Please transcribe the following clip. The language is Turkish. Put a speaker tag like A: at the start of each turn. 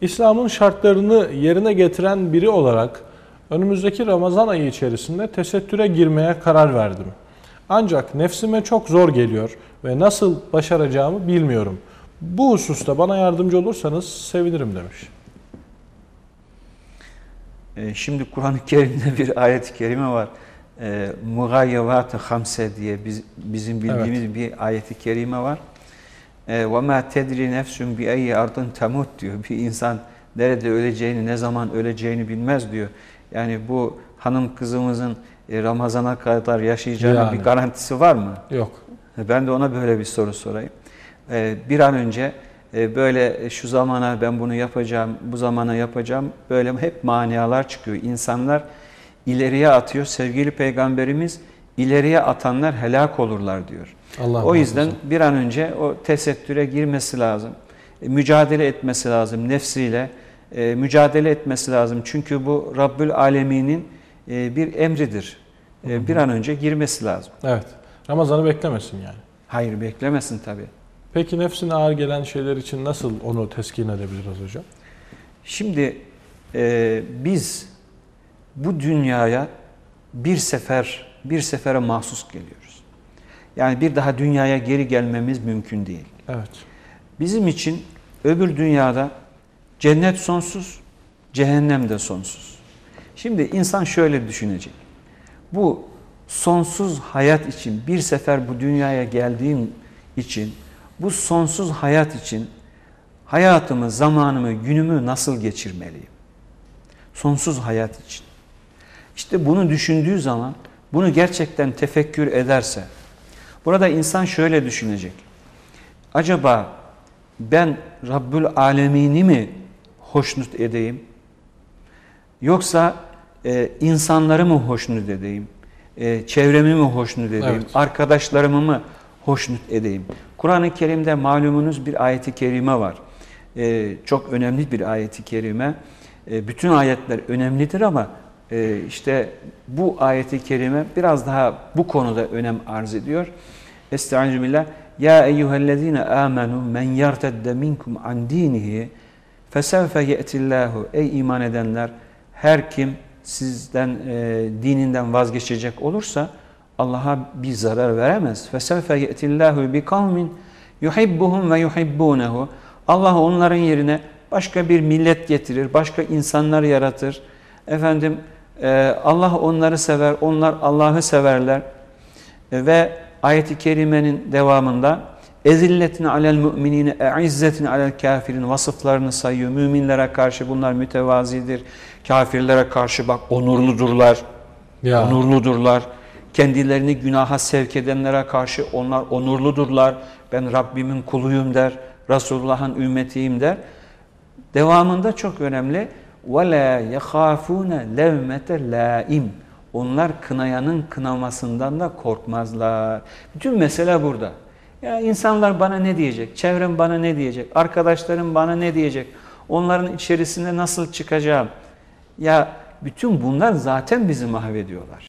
A: İslam'ın şartlarını yerine getiren biri olarak önümüzdeki Ramazan ayı içerisinde tesettüre girmeye karar verdim. Ancak nefsime çok zor geliyor ve nasıl başaracağımı bilmiyorum. Bu hususta bana yardımcı olursanız sevinirim demiş.
B: E, şimdi Kur'an-ı Kerim'de bir ayet-i kerime var. E, Mugayyevat-ı Hamse diye biz, bizim bildiğimiz evet. bir ayet-i kerime var. E, وَمَا تَدْرِ نَفْسٌ بِأَيِّ اَرْضٍ تَمُتْ diyor. Bir insan nerede öleceğini, ne zaman öleceğini bilmez diyor. Yani bu hanım kızımızın e, Ramazan'a kadar yaşayacağının yani. bir garantisi var mı?
A: Yok.
B: Ben de ona böyle bir soru sorayım. E, bir an önce böyle şu zamana ben bunu yapacağım, bu zamana yapacağım böyle hep manialar çıkıyor. İnsanlar ileriye atıyor. Sevgili peygamberimiz ileriye atanlar helak olurlar diyor. Allah o yüzden olsun. bir an önce o tesettüre girmesi lazım. Mücadele etmesi lazım nefsiyle. Mücadele etmesi lazım. Çünkü bu Rabbül Alemin'in bir emridir. Bir an önce girmesi lazım.
A: Evet. Ramazan'ı beklemesin yani.
B: Hayır beklemesin tabii.
A: Peki nefsine ağır gelen şeyler için nasıl onu teskin edebiliriz hocam?
B: Şimdi e, biz bu dünyaya bir sefer bir sefere mahsus geliyoruz. Yani bir daha dünyaya geri gelmemiz mümkün değil.
A: Evet.
B: Bizim için öbür dünyada cennet sonsuz, cehennem de sonsuz. Şimdi insan şöyle düşünecek. Bu sonsuz hayat için bir sefer bu dünyaya geldiğim için bu sonsuz hayat için hayatımı, zamanımı, günümü nasıl geçirmeliyim? Sonsuz hayat için. İşte bunu düşündüğü zaman, bunu gerçekten tefekkür ederse, burada insan şöyle düşünecek. Acaba ben Rabbül Alemini mi hoşnut edeyim? Yoksa e, insanları mı hoşnut edeyim? E, çevremi mi hoşnut edeyim? Evet. Arkadaşlarımı mı hoşnut edeyim? Kur'an-ı Kerim'de malumunuz bir ayeti kerime var. Ee, çok önemli bir ayeti kerime. Ee, bütün ayetler önemlidir ama e, ee, işte bu ayeti kerime biraz daha bu konuda önem arz ediyor. Estaizu billah. Ya eyyühellezine amenu men yertedde minkum an dinihi fesevfe ye'tillahu. Ey iman edenler her kim sizden e, dininden vazgeçecek olursa Allah'a bir zarar veremez. Fesevfe ye'tillahu bi kavmin yuhibbuhum ve yuhibbunehu. Allah onların yerine başka bir millet getirir, başka insanlar yaratır. Efendim Allah onları sever, onlar Allah'ı severler. E, ve ayet-i kerimenin devamında ezilletin alel müminine e'izzetin alel kafirin vasıflarını sayıyor. Müminlere karşı bunlar mütevazidir. Kafirlere karşı bak onurludurlar. Ya. Onurludurlar. Kendilerini günaha sevk edenlere karşı onlar onurludurlar. Ben Rabbimin kuluyum der. Resulullah'ın ümmetiyim der. Devamında çok önemli ve la yahafune levmete laim. Onlar kınayanın kınamasından da korkmazlar. Bütün mesele burada. Ya insanlar bana ne diyecek? Çevrem bana ne diyecek? Arkadaşlarım bana ne diyecek? Onların içerisinde nasıl çıkacağım? Ya bütün bunlar zaten bizi mahvediyorlar.